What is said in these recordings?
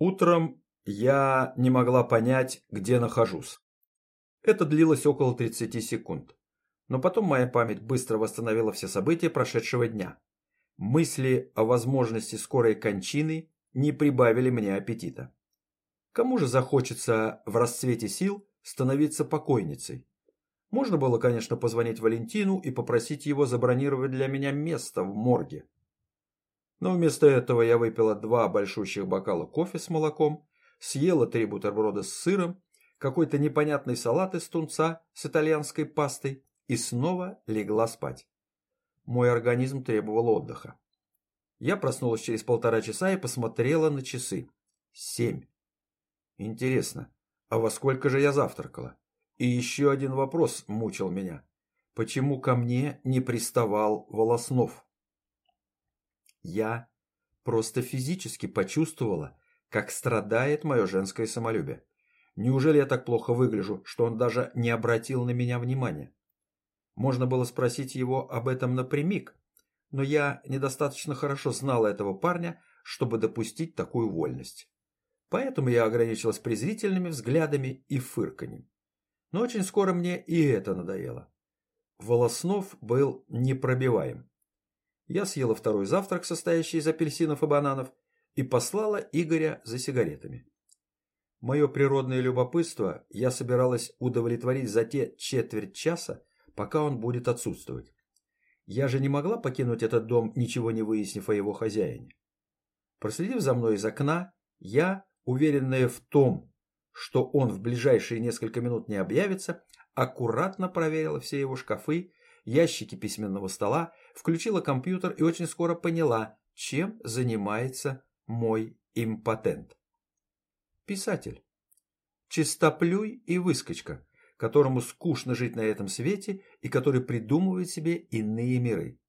Утром я не могла понять, где нахожусь. Это длилось около 30 секунд. Но потом моя память быстро восстановила все события прошедшего дня. Мысли о возможности скорой кончины не прибавили мне аппетита. Кому же захочется в расцвете сил становиться покойницей? Можно было, конечно, позвонить Валентину и попросить его забронировать для меня место в морге. Но вместо этого я выпила два большущих бокала кофе с молоком, съела три бутерброда с сыром, какой-то непонятный салат из тунца с итальянской пастой и снова легла спать. Мой организм требовал отдыха. Я проснулась через полтора часа и посмотрела на часы. Семь. Интересно, а во сколько же я завтракала? И еще один вопрос мучил меня. Почему ко мне не приставал Волоснов? Я просто физически почувствовала, как страдает мое женское самолюбие. Неужели я так плохо выгляжу, что он даже не обратил на меня внимания? Можно было спросить его об этом напрямик, но я недостаточно хорошо знала этого парня, чтобы допустить такую вольность. Поэтому я ограничилась презрительными взглядами и фырканьем. Но очень скоро мне и это надоело. Волоснов был непробиваем. Я съела второй завтрак, состоящий из апельсинов и бананов, и послала Игоря за сигаретами. Мое природное любопытство я собиралась удовлетворить за те четверть часа, пока он будет отсутствовать. Я же не могла покинуть этот дом, ничего не выяснив о его хозяине. Проследив за мной из окна, я, уверенная в том, что он в ближайшие несколько минут не объявится, аккуратно проверила все его шкафы ящики письменного стола, включила компьютер и очень скоро поняла, чем занимается мой импотент. Писатель. Чистоплюй и выскочка, которому скучно жить на этом свете и который придумывает себе иные миры.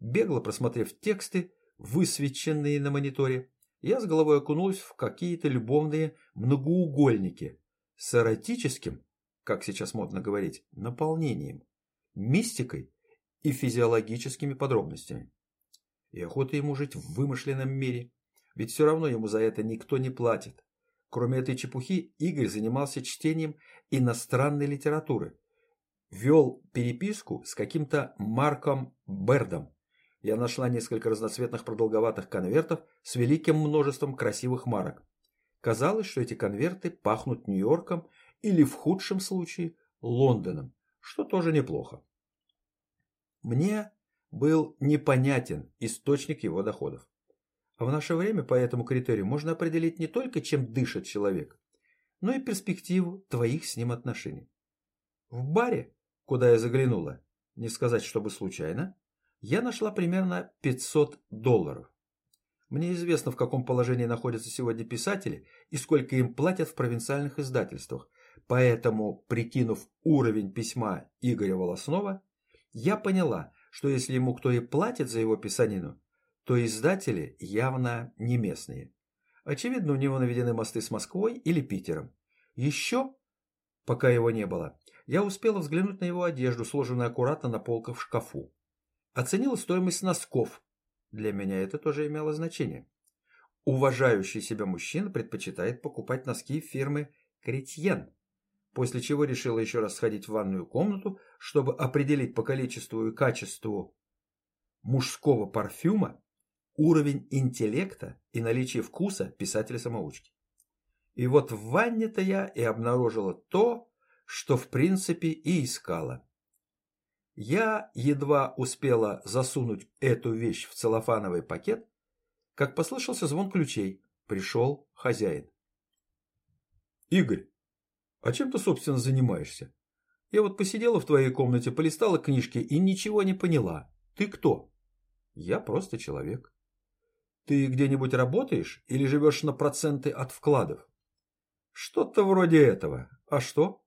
Бегло просмотрев тексты, высвеченные на мониторе, я с головой окунулась в какие-то любовные многоугольники с эротическим, как сейчас модно говорить, наполнением мистикой и физиологическими подробностями. И охота ему жить в вымышленном мире, ведь все равно ему за это никто не платит. Кроме этой чепухи, Игорь занимался чтением иностранной литературы. Вел переписку с каким-то Марком Бердом. Я нашла несколько разноцветных продолговатых конвертов с великим множеством красивых марок. Казалось, что эти конверты пахнут Нью-Йорком или в худшем случае Лондоном что тоже неплохо. Мне был непонятен источник его доходов. А в наше время по этому критерию можно определить не только, чем дышит человек, но и перспективу твоих с ним отношений. В баре, куда я заглянула, не сказать, чтобы случайно, я нашла примерно 500 долларов. Мне известно, в каком положении находятся сегодня писатели и сколько им платят в провинциальных издательствах, Поэтому, прикинув уровень письма Игоря Волоснова, я поняла, что если ему кто и платит за его писанину, то издатели явно не местные. Очевидно, у него наведены мосты с Москвой или Питером. Еще, пока его не было, я успела взглянуть на его одежду, сложенную аккуратно на полках в шкафу. Оценила стоимость носков. Для меня это тоже имело значение. Уважающий себя мужчина предпочитает покупать носки фирмы Кретьен после чего решила еще раз сходить в ванную комнату, чтобы определить по количеству и качеству мужского парфюма уровень интеллекта и наличие вкуса писателя-самоучки. И вот в ванне-то я и обнаружила то, что в принципе и искала. Я едва успела засунуть эту вещь в целлофановый пакет, как послышался звон ключей. Пришел хозяин. «Игорь, а чем ты, собственно, занимаешься? Я вот посидела в твоей комнате, полистала книжки и ничего не поняла. Ты кто? Я просто человек. Ты где-нибудь работаешь или живешь на проценты от вкладов? Что-то вроде этого. А что?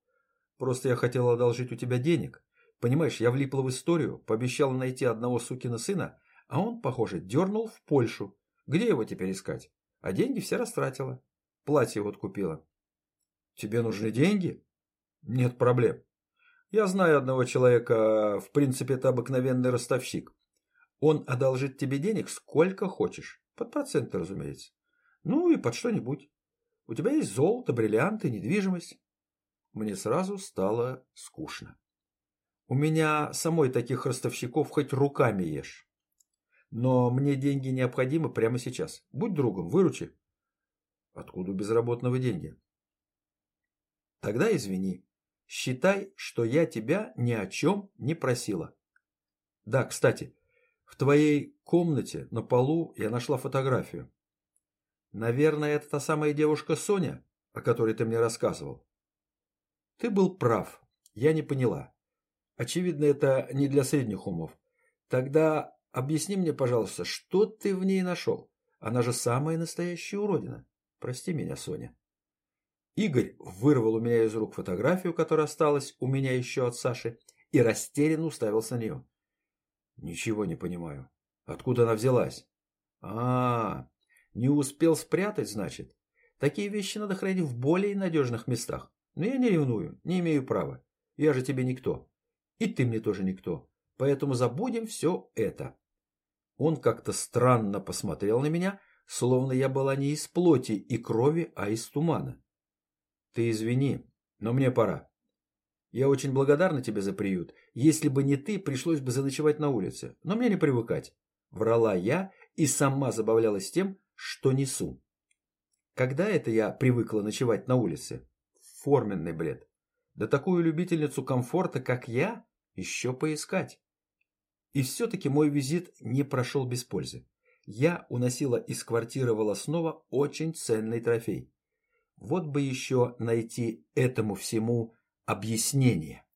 Просто я хотела одолжить у тебя денег. Понимаешь, я влипла в историю, пообещала найти одного сукина сына, а он, похоже, дернул в Польшу. Где его теперь искать? А деньги все растратила. Платье вот купила. Тебе нужны деньги? Нет проблем. Я знаю одного человека, в принципе, это обыкновенный ростовщик. Он одолжит тебе денег сколько хочешь. Под проценты, разумеется. Ну и под что-нибудь. У тебя есть золото, бриллианты, недвижимость. Мне сразу стало скучно. У меня самой таких ростовщиков хоть руками ешь. Но мне деньги необходимы прямо сейчас. Будь другом, выручи. Откуда у безработного деньги? Тогда извини. Считай, что я тебя ни о чем не просила. Да, кстати, в твоей комнате на полу я нашла фотографию. Наверное, это та самая девушка Соня, о которой ты мне рассказывал. Ты был прав. Я не поняла. Очевидно, это не для средних умов. Тогда объясни мне, пожалуйста, что ты в ней нашел? Она же самая настоящая уродина. Прости меня, Соня. Игорь вырвал у меня из рук фотографию, которая осталась у меня еще от Саши, и растерянно уставился на нее. Ничего не понимаю. Откуда она взялась? А, не успел спрятать, значит? Такие вещи надо хранить в более надежных местах. Но я не ревную, не имею права. Я же тебе никто. И ты мне тоже никто. Поэтому забудем все это. Он как-то странно посмотрел на меня, словно я была не из плоти и крови, а из тумана. Ты извини, но мне пора. Я очень благодарна тебе за приют. Если бы не ты, пришлось бы заночевать на улице. Но мне не привыкать. Врала я и сама забавлялась тем, что несу. Когда это я привыкла ночевать на улице? Форменный бред. Да такую любительницу комфорта, как я, еще поискать. И все-таки мой визит не прошел без пользы. Я уносила из квартиры Волоснова очень ценный трофей. Вот бы еще найти этому всему объяснение.